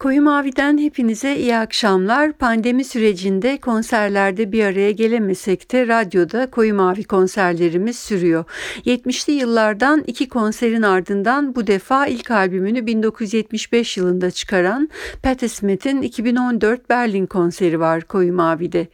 Koyu Mavi'den hepinize iyi akşamlar. Pandemi sürecinde konserlerde bir araya gelemesek de radyoda Koyu Mavi konserlerimiz sürüyor. 70'li yıllardan iki konserin ardından bu defa ilk albümünü 1975 yılında çıkaran Patti Smith'in 2014 Berlin konseri var Koyu Mavi'de.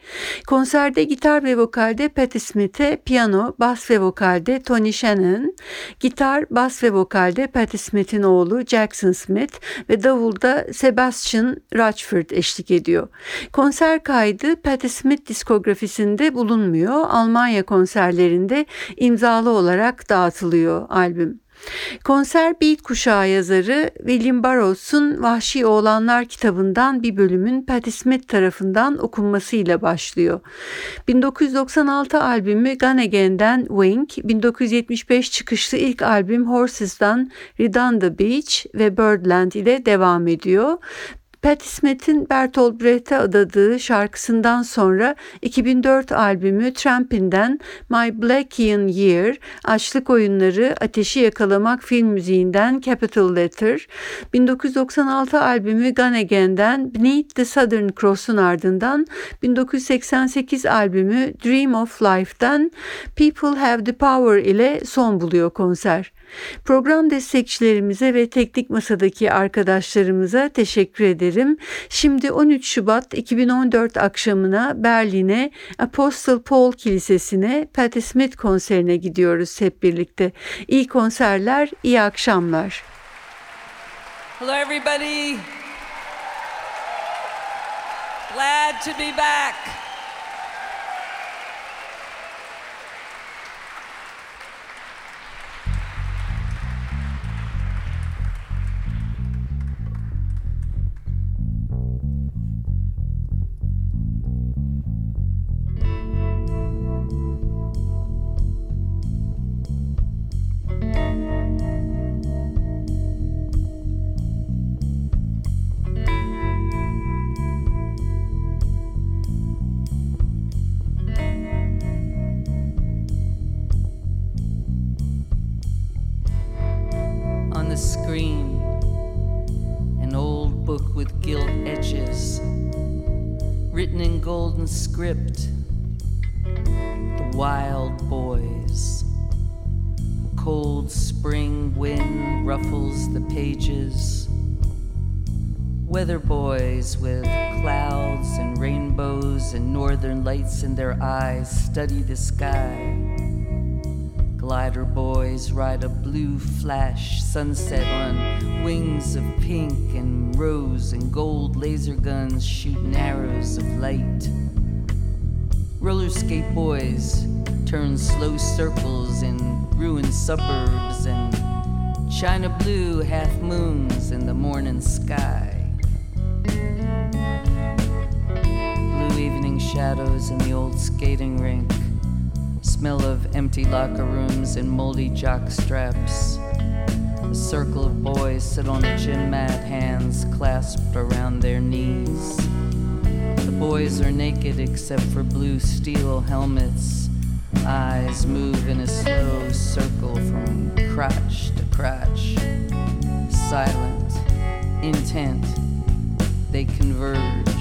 Konserde gitar ve vokalde Patti Smith'e, piyano, bas ve vokalde Tony Shannon, gitar, bas ve vokalde Patti Smith'in oğlu Jackson Smith ve davulda Sebastian Sebastian Rachford eşlik ediyor. Konser kaydı Patti Smith diskografisinde bulunmuyor. Almanya konserlerinde imzalı olarak dağıtılıyor albüm. Konser Beat kuşağı yazarı William Burroughs'un Vahşi Oğlanlar kitabından bir bölümün Patti Smith tarafından okunmasıyla başlıyor. 1996 albümü Gone Again'den Wink, 1975 çıkışlı ilk albüm Horses'dan Redonda Beach ve Birdland ile devam ediyor. Patti Smith'in Bertolt Brecht'e adadığı şarkısından sonra 2004 albümü Trampin'den My Blackian Year, Açlık Oyunları, Ateşi Yakalamak film müziğinden Capital Letter, 1996 albümü Gone Again'den Beneath the Southern Cross'un ardından 1988 albümü Dream of Life'den People Have the Power ile son buluyor konser. Program destekçilerimize ve teknik masadaki arkadaşlarımıza teşekkür ederim. Şimdi 13 Şubat 2014 akşamına Berlin'e Apostle Paul Kilisesi'ne Patti Smith konserine gidiyoruz hep birlikte. İyi konserler, iyi akşamlar. Hello everybody. Glad to be back. Script The Wild Boys. Cold spring wind ruffles the pages. Weather boys with clouds and rainbows and northern lights in their eyes study the sky. Glider boys ride a blue flash sunset on wings of pink and rose and gold laser guns shooting arrows of light. Roller skate boys turn slow circles in ruined suburbs and China blue half moons in the morning sky. Blue evening shadows in the old skating rink. Smell of empty locker rooms and moldy jock straps. A circle of boys sit on a gym mat, hands clasped around their knees boys are naked except for blue steel helmets. Eyes move in a slow circle from crotch to crotch. Silent, intent, they converge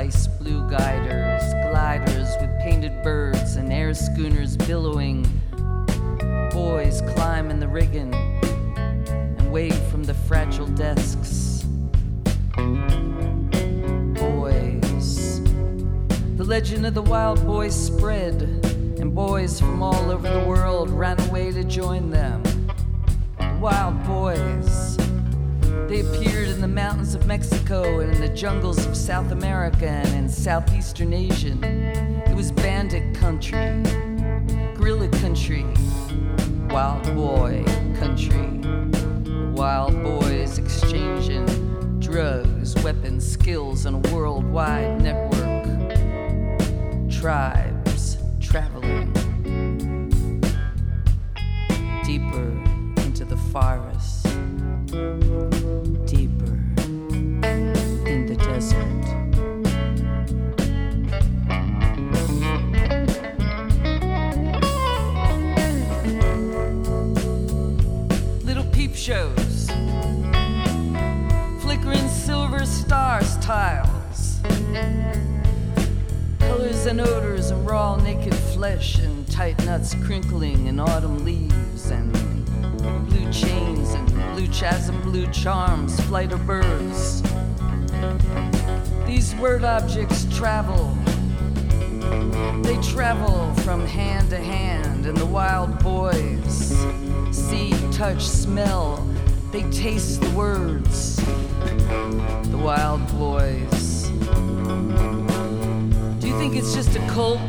ice blue guiders gliders with painted birds and air schooners billowing. Boys climb in the rigging and wave from the fragile desks. Boys. The legend of the wild boys spread and boys from all over the world ran away to join them. Wild boys. They appeared in the mountains of Mexico and in the jungles of South America and in southeastern Asia. It was bandit country, guerrilla country, wild boy country. Wild boys exchanging drugs, weapons, skills, and a worldwide network. tribes traveling deeper into the forest, shows, flickering silver stars tiles. Colors and odors and raw naked flesh and tight nuts crinkling in autumn leaves and blue chains and blue chasm blue charms flight of birds. These word objects travel they travel from hand to hand and the wild boys see touch smell they taste the words the wild boys do you think it's just a cult?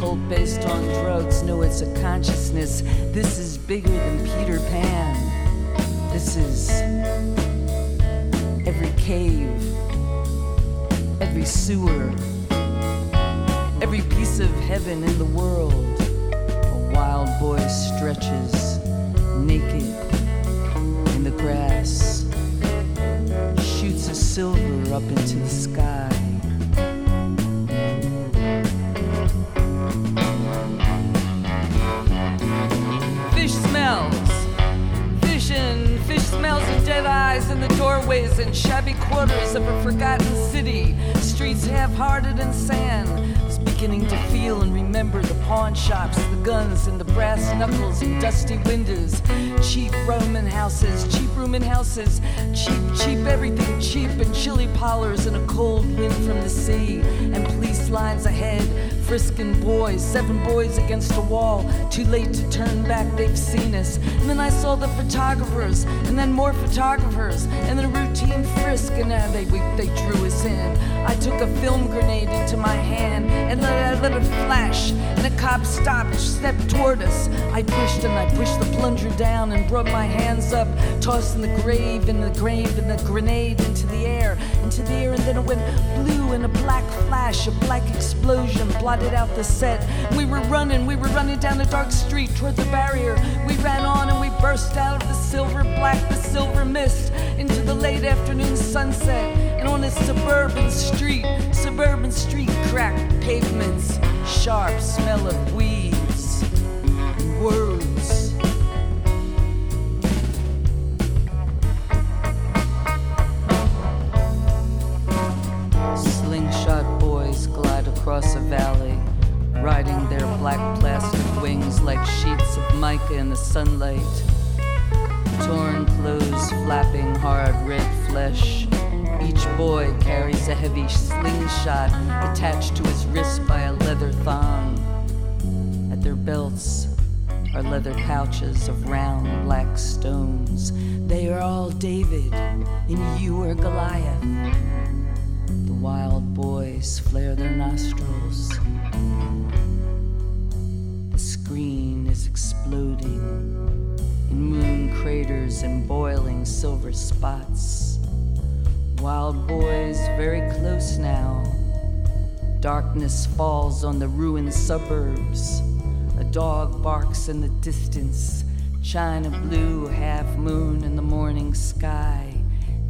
Cult based on drugs? No, it's a consciousness. This is bigger than Peter Pan. This is every cave, every sewer, every piece of heaven in the world. A wild boy stretches naked in the grass, shoots a silver up into the sky. Fish smells. And fish smells of dead eyes in the doorways and shabby quarters of a forgotten city. Streets half hearted and sand. Beginning to feel and remember the pawn shops, the guns and the brass knuckles and dusty windows. Cheap Roman houses, cheap Roman houses, cheap, cheap everything cheap and chilly parlors and a cold wind from the sea lines ahead frisking boys, seven boys against a wall. Too late to turn back, they've seen us. And then I saw the photographers, and then more photographers, and then a routine frisk, and uh, they, we, they drew us in. I took a film grenade into my hand, and let, I let it flash, and a cop stopped, stepped toward us. I pushed and I pushed the plunger down and brought my hands up, tossing the grave and the grave and the grenade into the air, into the air, and then it went blue and black flash, a black explosion, blotted out the set. We were running, we were running down a dark street toward the barrier. We ran on and we burst out of the silver black, the silver mist, into the late afternoon sunset. And on a suburban street, suburban street, cracked pavements, sharp smell of weeds, words. Glide across a valley, riding their black plastic wings like sheets of mica in the sunlight. Torn clothes flapping hard red flesh. Each boy carries a heavy slingshot attached to his wrist by a leather thong. At their belts are leather pouches of round black stones. They are all David, and you are Goliath. Wild boys flare their nostrils. The screen is exploding in moon craters and boiling silver spots. Wild boys very close now. Darkness falls on the ruined suburbs. A dog barks in the distance. China blue half moon in the morning sky.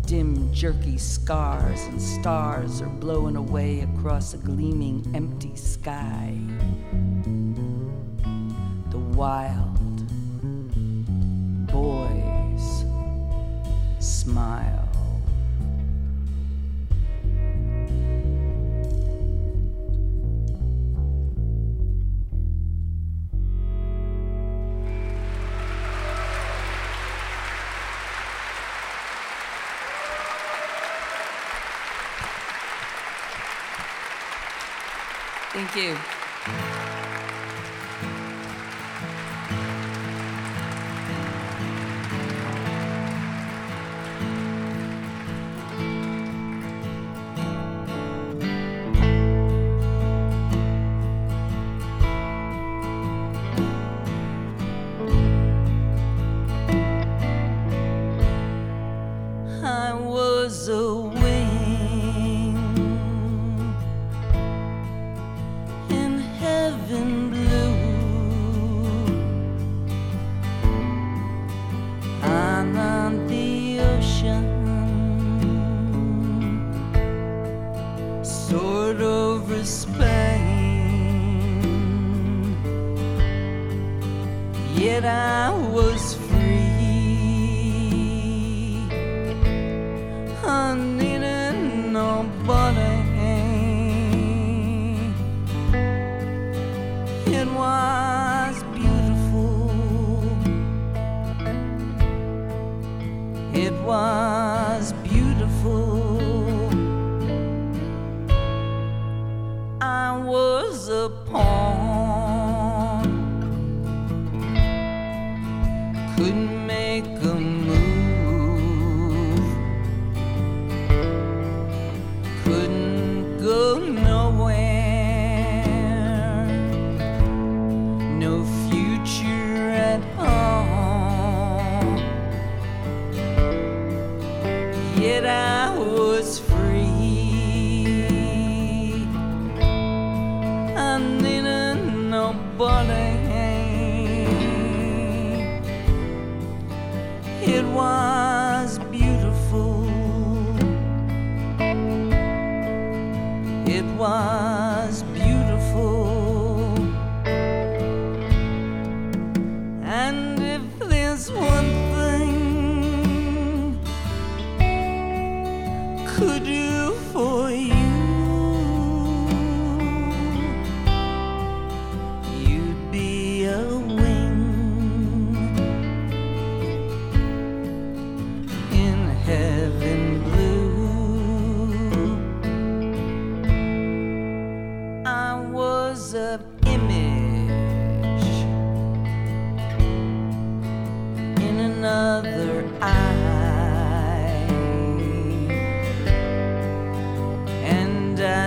Dim, jerky scars and stars are blowing away across a gleaming, empty sky. The wild boys smile. Thank you.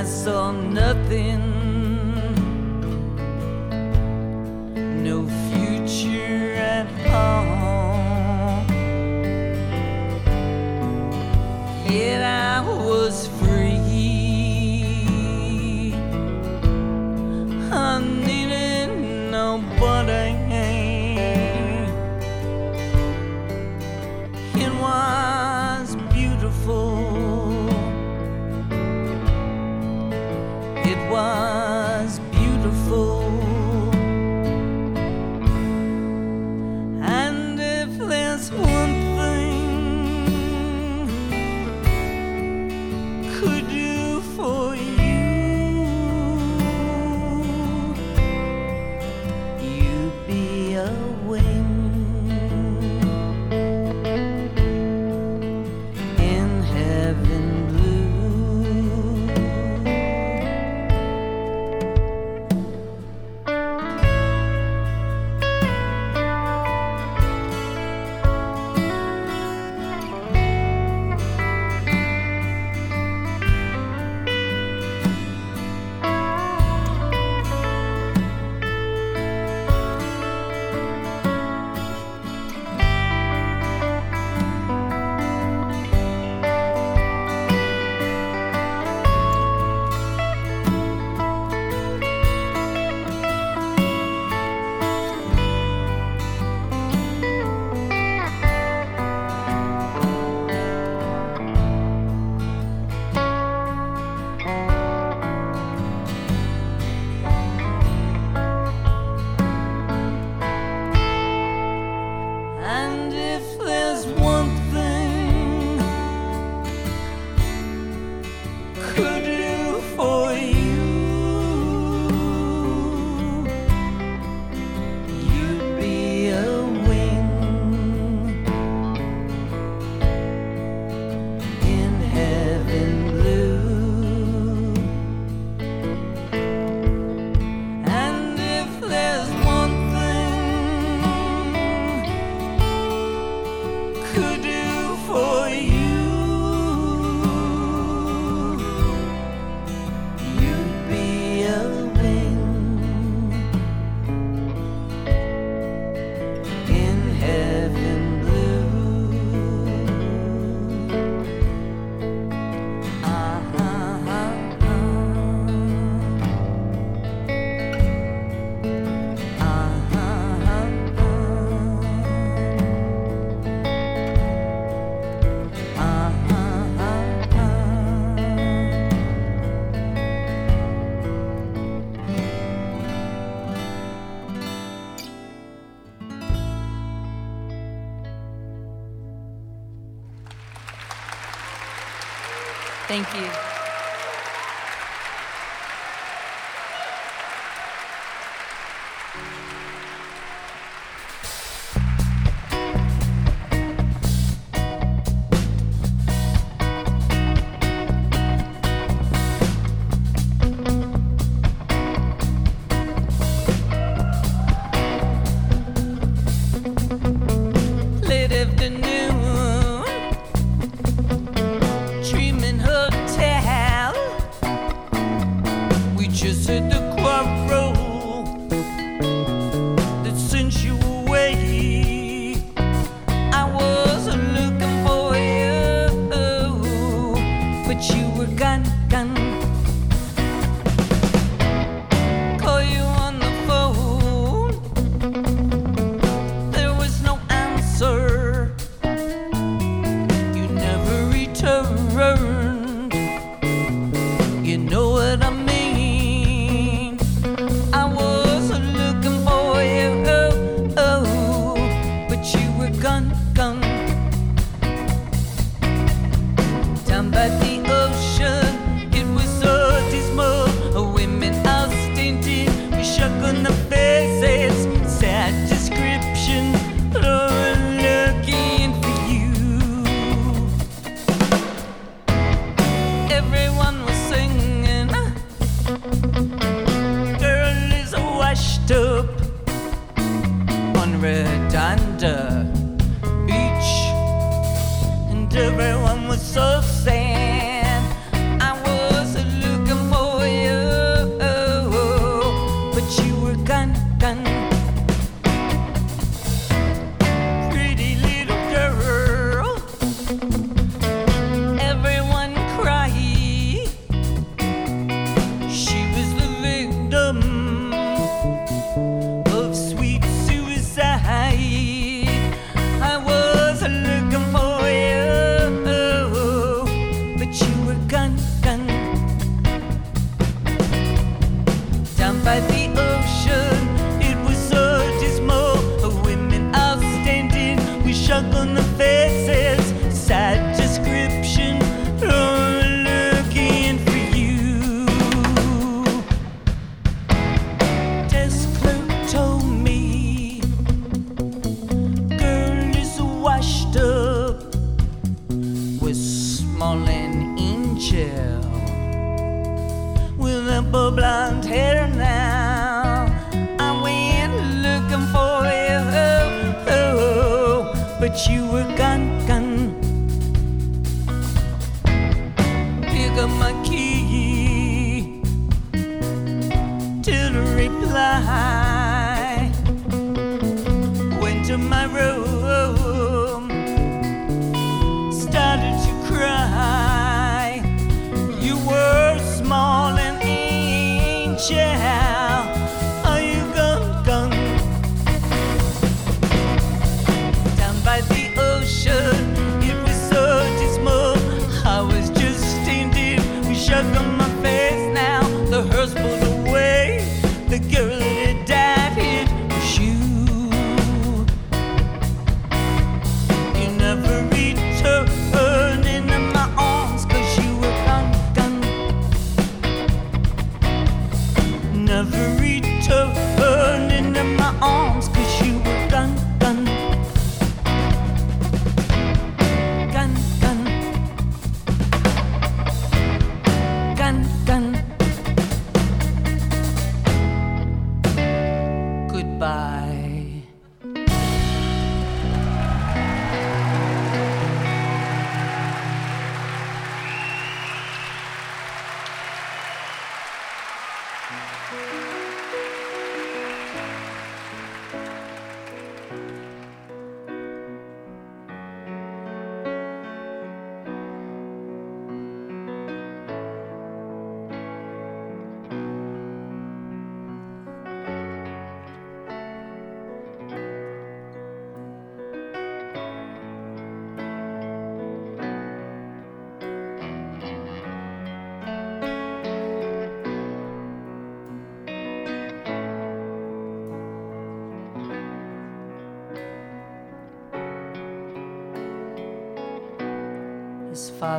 One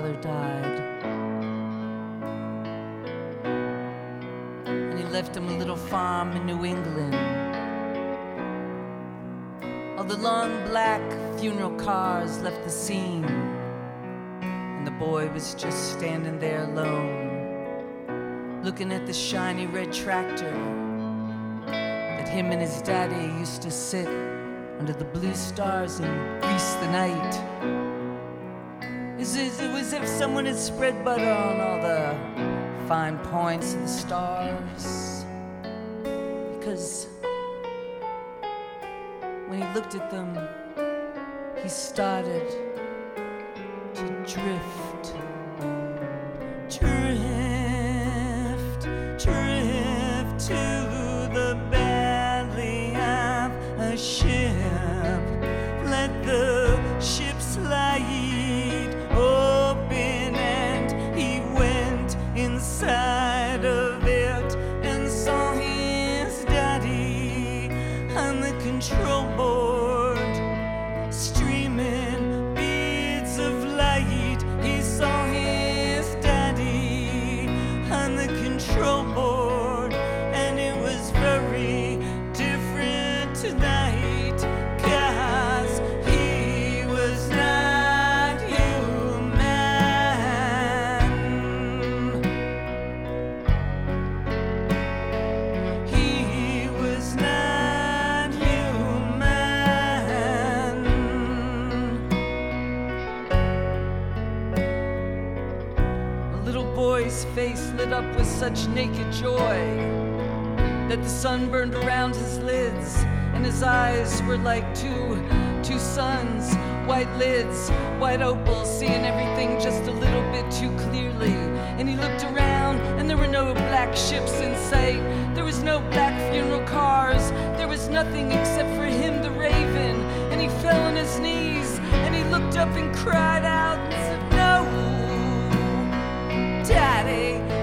father died. And he left him a little farm in New England. All the long black funeral cars left the scene, and the boy was just standing there alone, looking at the shiny red tractor that him and his daddy used to sit under the blue stars and grease the night. As if someone had spread butter on all the fine points of the stars. Because when he looked at them, he started to. Drift, such naked joy that the sun burned around his lids, and his eyes were like two two suns, white lids, white opals, seeing everything just a little bit too clearly. And he looked around, and there were no black ships in sight. There was no black funeral cars. There was nothing except for him, the raven. And he fell on his knees, and he looked up and cried out and said, No, Daddy,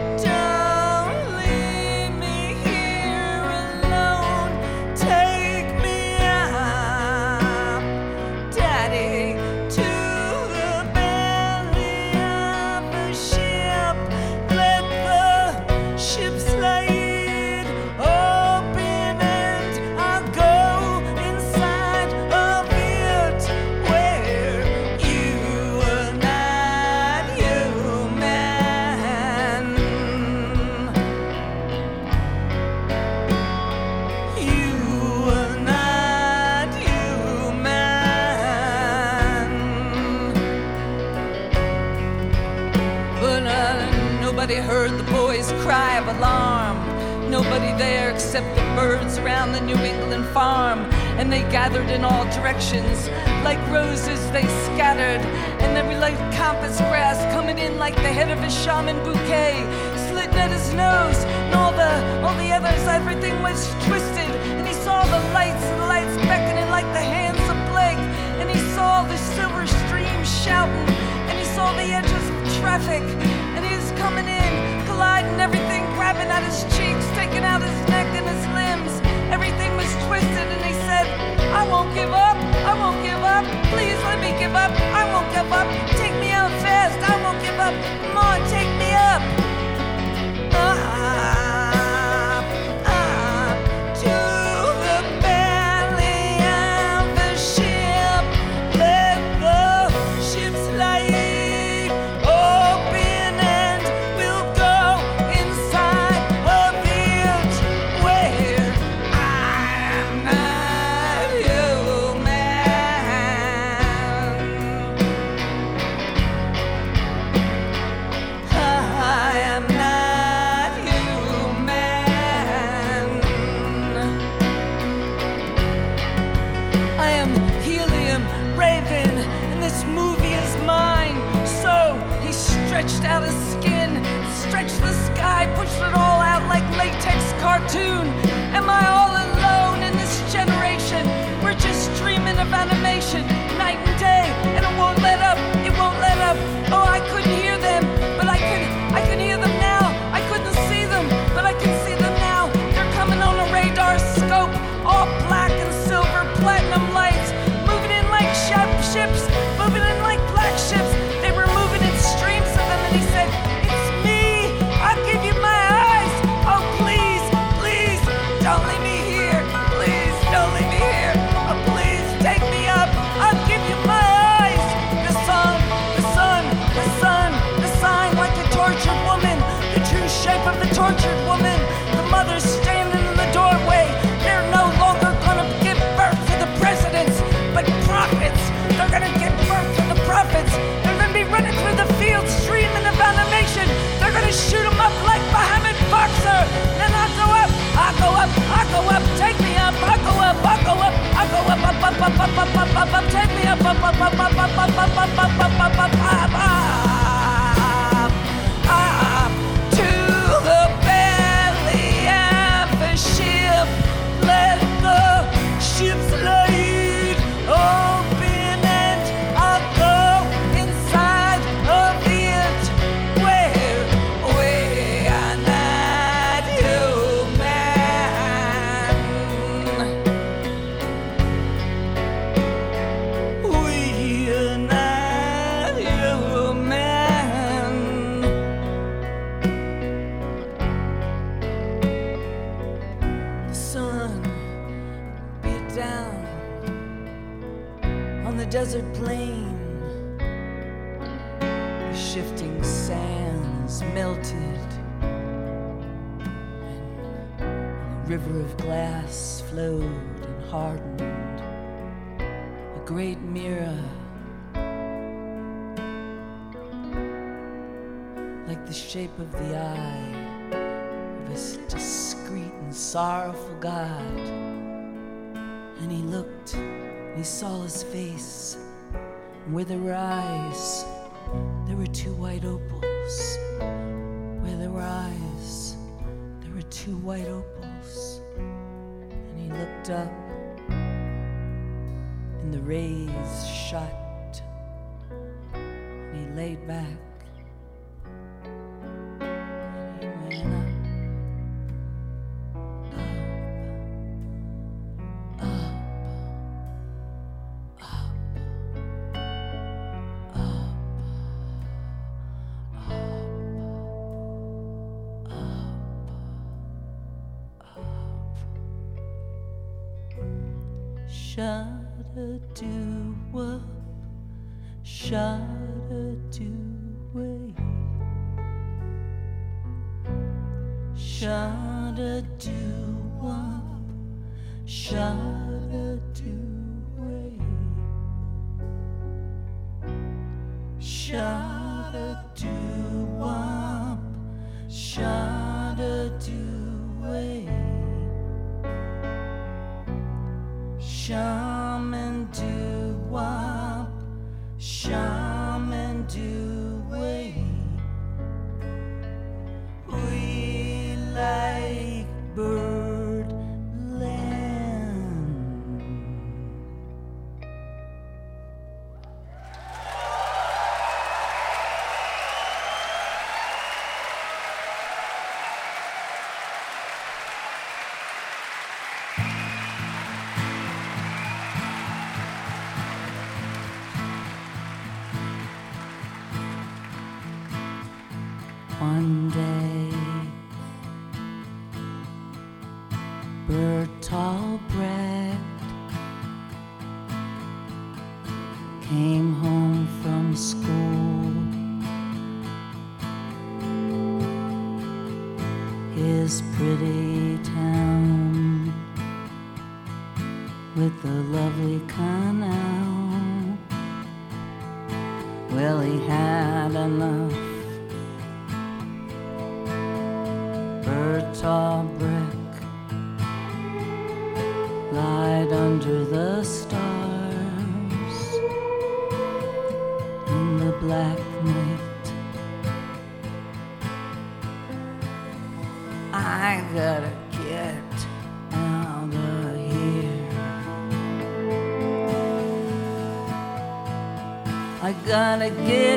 head of a shaman bouquet. Slitting at his nose. And all the, all the others, everything was twisted. And he saw the lights, the lights beckoning like the hands of Blake. And he saw the silver stream shouting. And he saw the edges of traffic. And he was coming in, colliding everything, grabbing at his cheeks, taking out his neck and his limbs. Everything was twisted, and he said, I won't give up, I won't give up. Please let me give up, I won't give up. Take me out I won't give up. Come on, take Shut a do up, shut a do way. Shut a do up, shut a do way. Shut Tall brick lied under the stars in the black night. I gotta get out of here. I gotta get.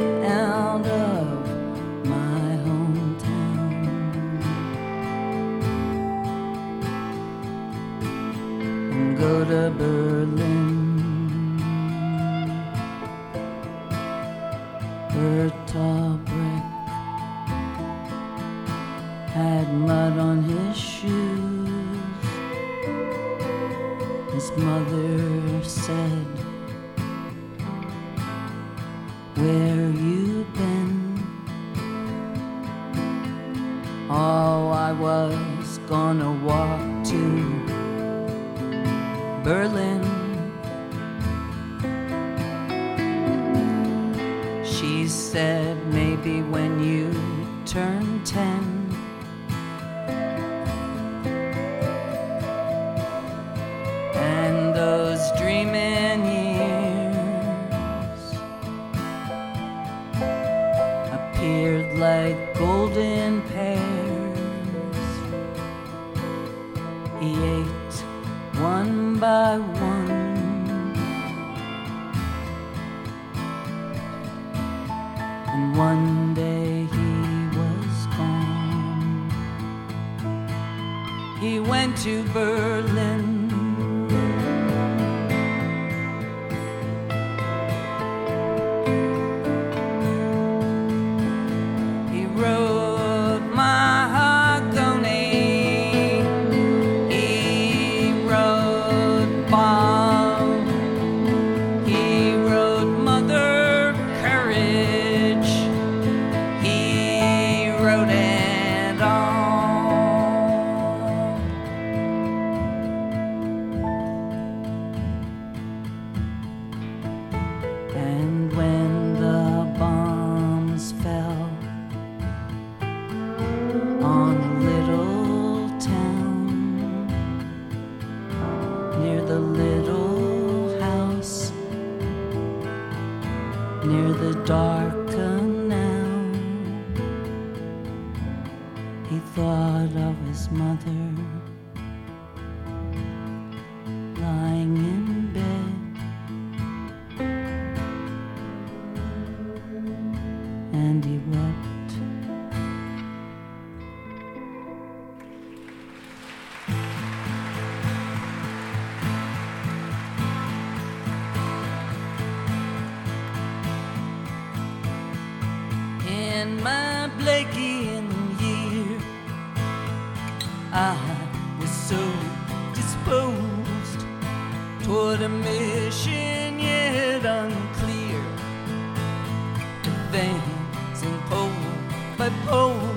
went to Berlin. By pole, oh,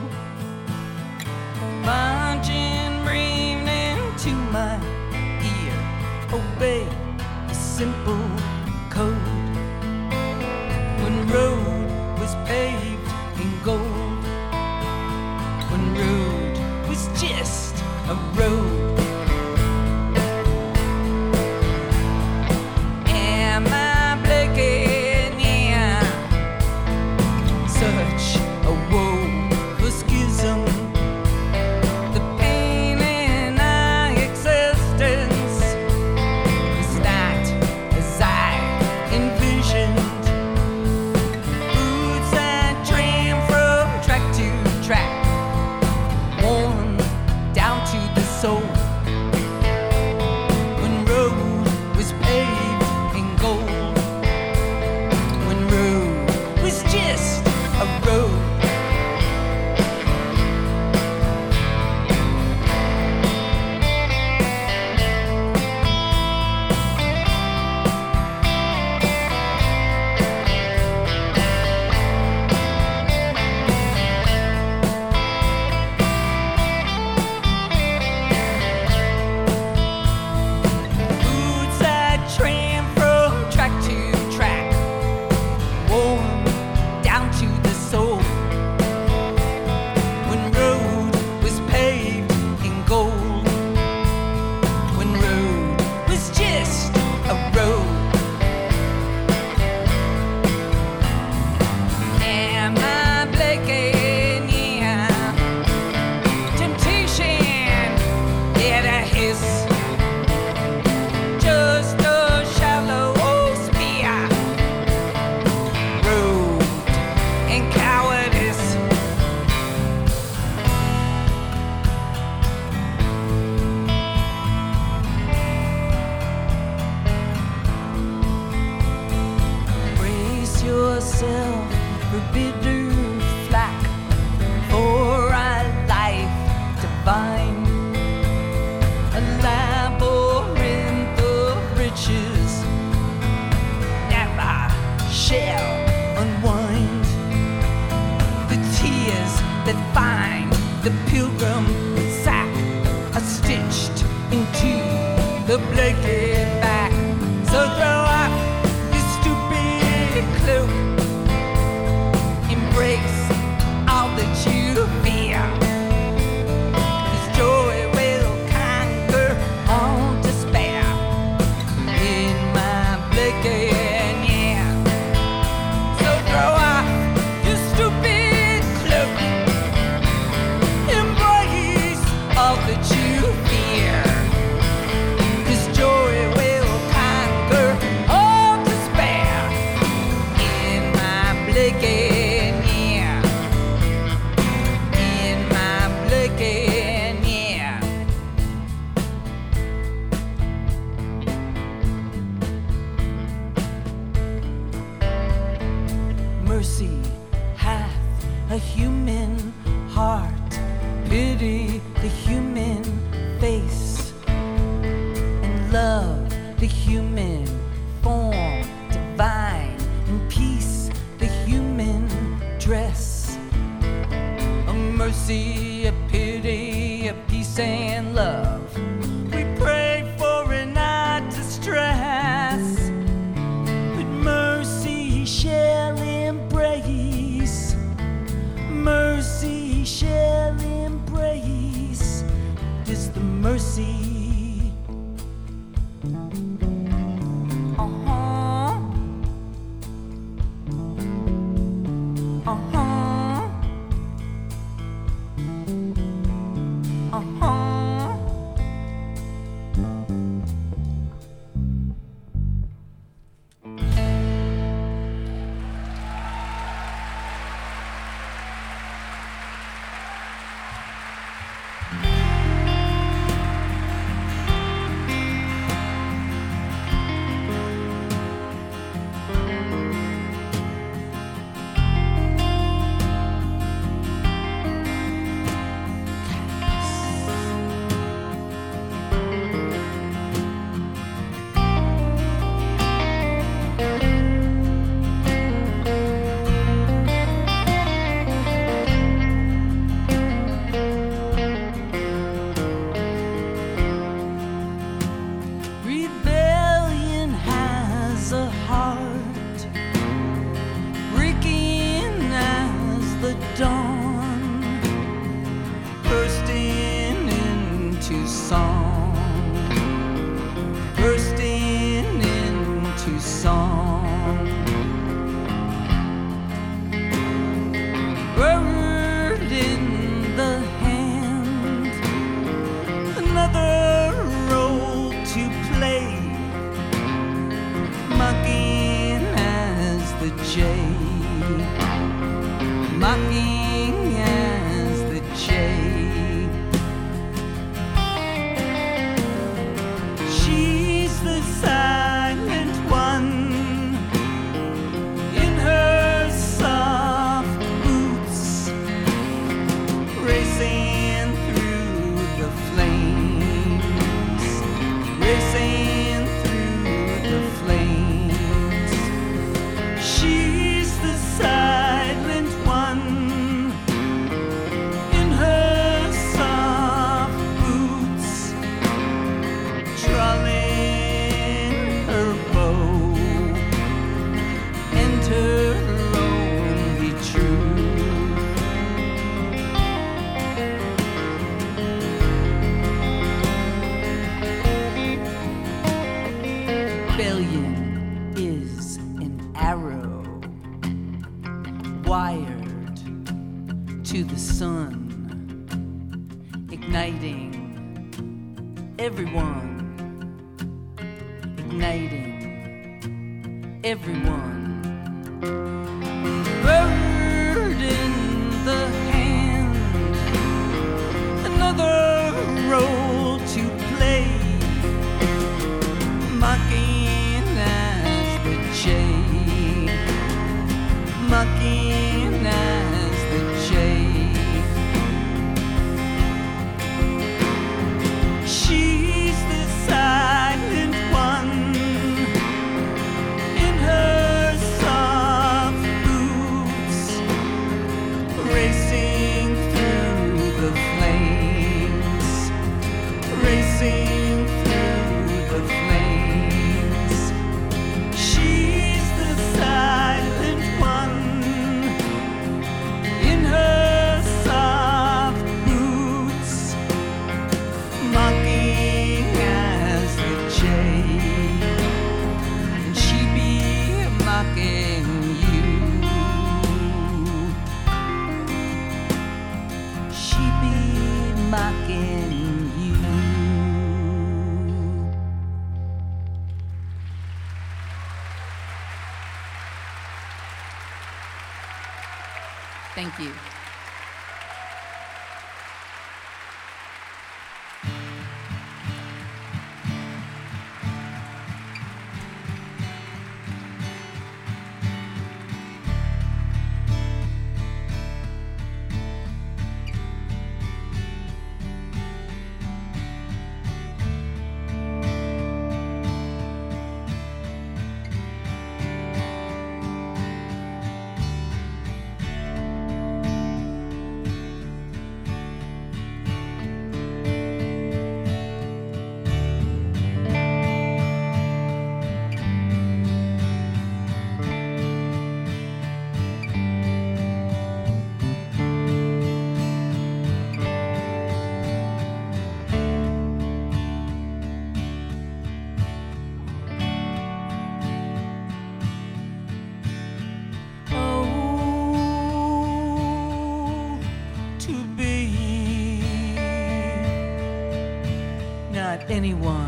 anyone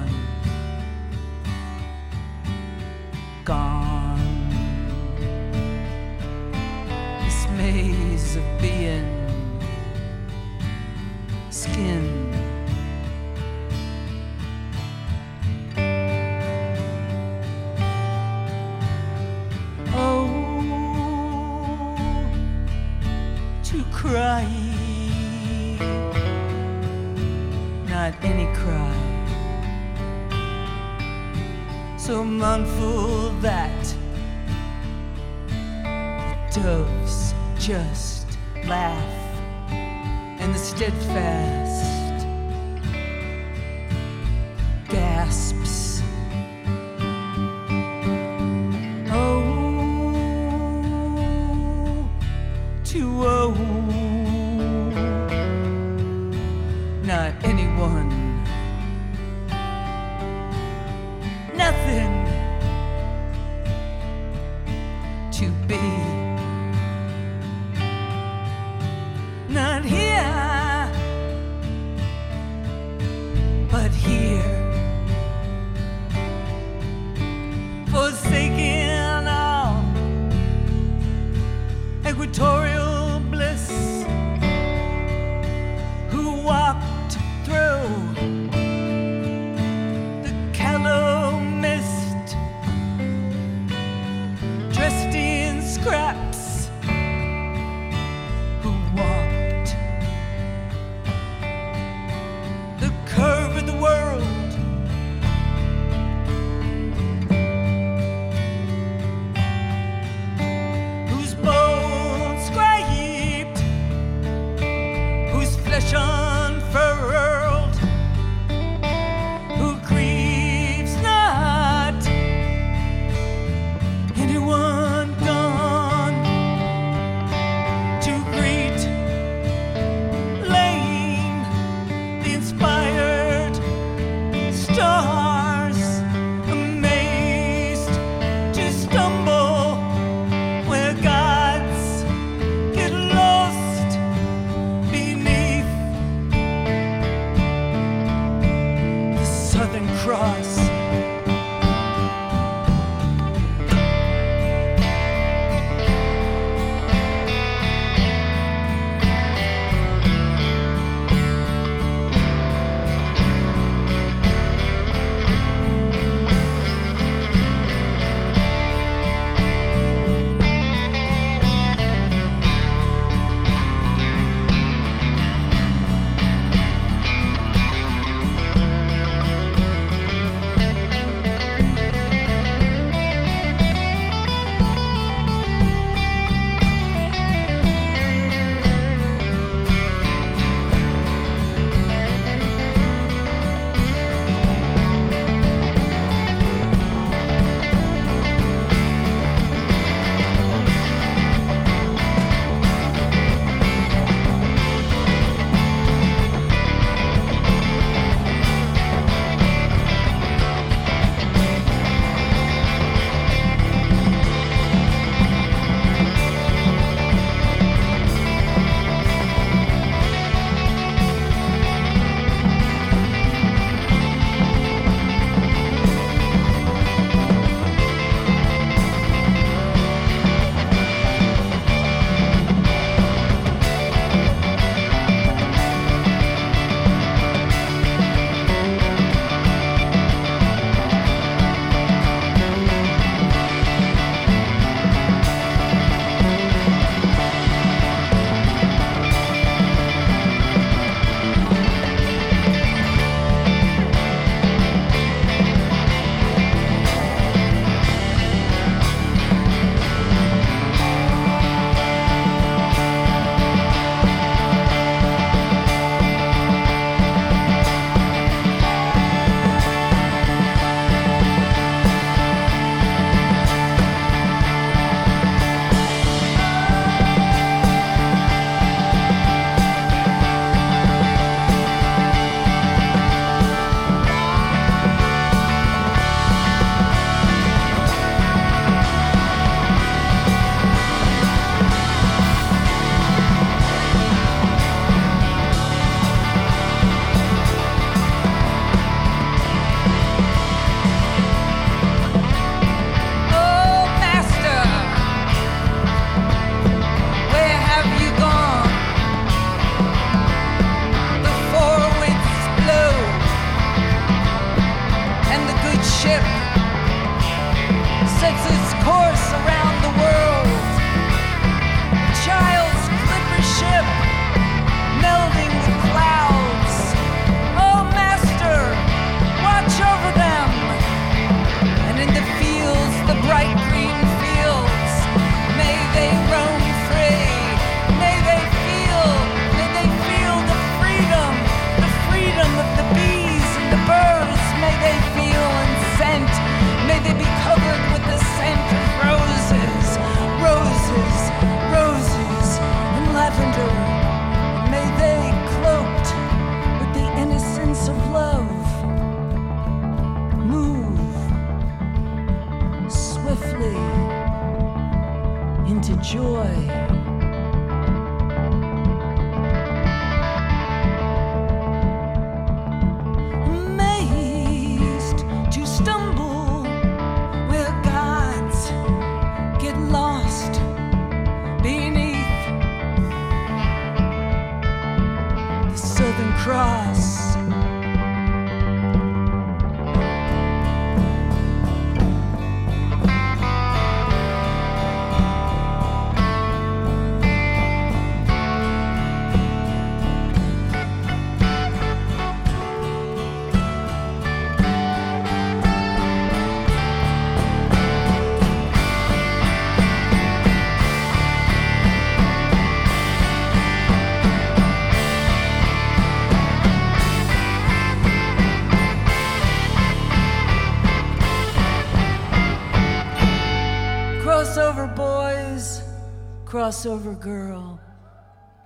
girl,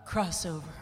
crossover.